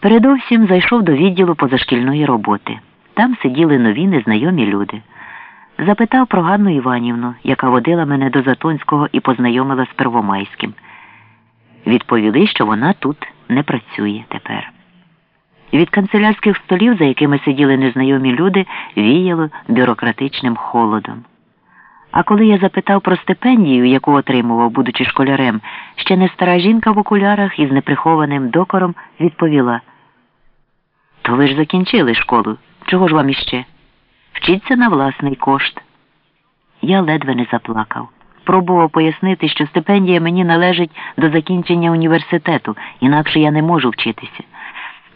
Передовсім зайшов до відділу позашкільної роботи. Там сиділи нові незнайомі люди. Запитав про Ганну Іванівну, яка водила мене до Затонського і познайомила з Первомайським. Відповіли, що вона тут не працює тепер. Від канцелярських столів, за якими сиділи незнайомі люди, віяло бюрократичним холодом. А коли я запитав про стипендію, яку отримував, будучи школярем, ще не стара жінка в окулярах із неприхованим докором відповіла: То ви ж закінчили школу. Чого ж вам іще? Вчіться на власний кошт. Я ледве не заплакав. Пробував пояснити, що стипендія мені належить до закінчення університету, інакше я не можу вчитися.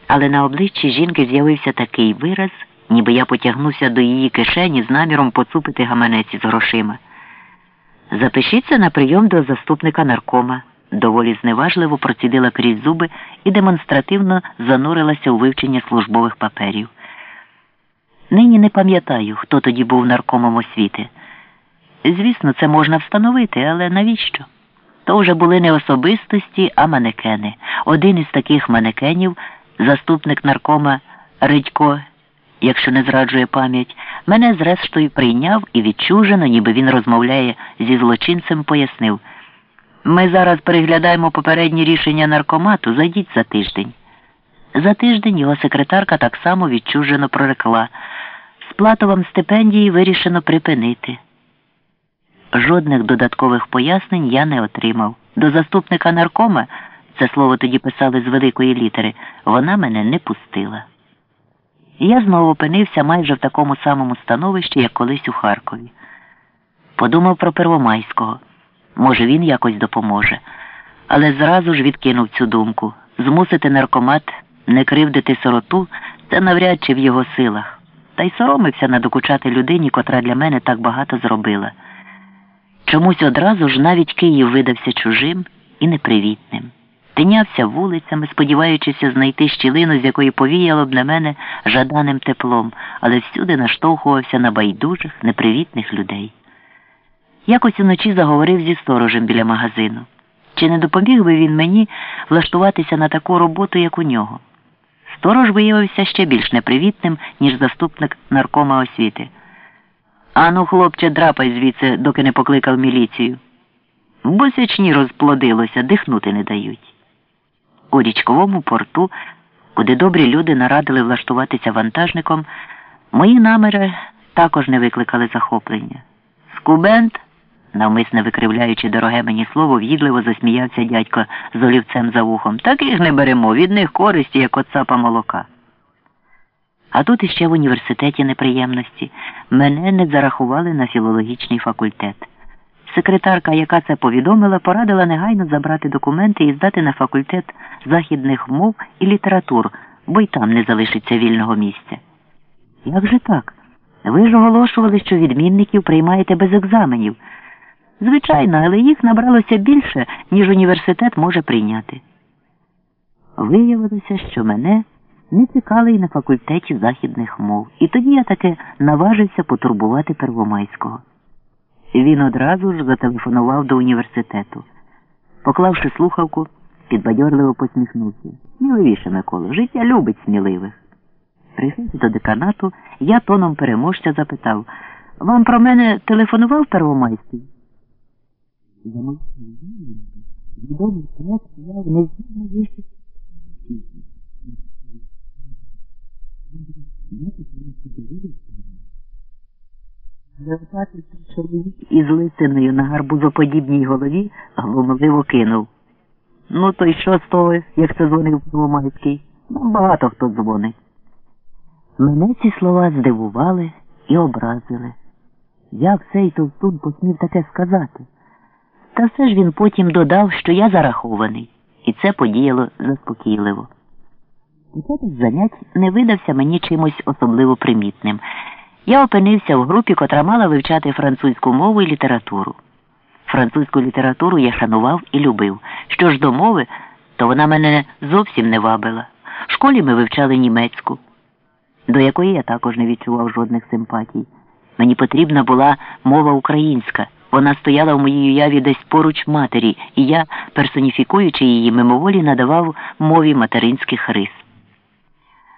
Але на обличчі жінки з'явився такий вираз, ніби я потягнувся до її кишені з наміром поцупити гаманець із грошима. Запишіться на прийом до заступника наркома, доволі зневажливо процідила крізь зуби і демонстративно занурилася у вивчення службових паперів. Нині не пам'ятаю, хто тоді був наркомом освіти. Звісно, це можна встановити, але навіщо? То вже були не особистості, а манекени. Один із таких манекенів, заступник наркома Редько, якщо не зраджує пам'ять, мене зрештою прийняв і відчужено, ніби він розмовляє зі злочинцем, пояснив. Ми зараз переглядаємо попередні рішення наркомату, зайдіть за тиждень. За тиждень його секретарка так само відчужено прорекла. Сплату вам стипендії вирішено припинити. Жодних додаткових пояснень я не отримав. До заступника наркома, це слово тоді писали з великої літери, вона мене не пустила. Я знову опинився майже в такому самому становищі, як колись у Харкові. Подумав про Первомайського. Може, він якось допоможе. Але зразу ж відкинув цю думку. Змусити наркомат не кривдити сироту це навряд чи в його силах. Та й соромився надокучати людині, котра для мене так багато зробила. Чомусь одразу ж навіть Київ видався чужим і непривітним. Тинявся вулицями, сподіваючися знайти щілину, з якої повіяло б на мене жаданим теплом, але всюди наштовхувався на байдужих, непривітних людей. Якось уночі заговорив зі сторожем біля магазину. Чи не допоміг би він мені влаштуватися на таку роботу, як у нього? Сторож виявився ще більш непривітним, ніж заступник наркома освіти. Ану, хлопче, драпай звідси, доки не покликав міліцію. Босячні розплодилося, дихнути не дають. У річковому порту, куди добрі люди нарадили влаштуватися вантажником, мої наміри також не викликали захоплення. Скубент, навмисне викривляючи дороге мені слово, в'їдливо засміявся дядько з олівцем за вухом. Таких не беремо, від них користі, як от цапа молока. А тут іще в університеті неприємності мене не зарахували на філологічний факультет. Секретарка, яка це повідомила, порадила негайно забрати документи і здати на факультет західних мов і літератур, бо й там не залишиться вільного місця. Як же так? Ви ж оголошували, що відмінників приймаєте без екзаменів. Звичайно, але їх набралося більше, ніж університет може прийняти. Виявилося, що мене не цікавий на факультеті західних мов, і тоді я таки наважився потурбувати Первомайського. Він одразу ж зателефонував до університету. Поклавши слухавку, підбадьорливо посміхнувся. Сміливіше, Миколо, життя любить сміливих. Прийшовши до деканату, я тоном переможця запитав Вам про мене телефонував Первомайський? Відомий поет стояв нездійно Леопатий чоловік із лисиною на гарбузоподібній голові глумливо кинув. Ну, то й що з того, як це дзвонив Первомайський? Нам багато хто дзвонить. Мене ці слова здивували і образили. Як цей товстун посмів таке сказати? Та все ж він потім додав, що я зарахований, і це подіяло заспокійливо. Початок занять не видався мені чимось особливо примітним. Я опинився в групі, котра мала вивчати французьку мову і літературу. Французьку літературу я шанував і любив. Що ж до мови, то вона мене зовсім не вабила. В школі ми вивчали німецьку, до якої я також не відчував жодних симпатій. Мені потрібна була мова українська. Вона стояла в моїй уяві десь поруч матері, і я, персоніфікуючи її, мимоволі надавав мові материнських рис.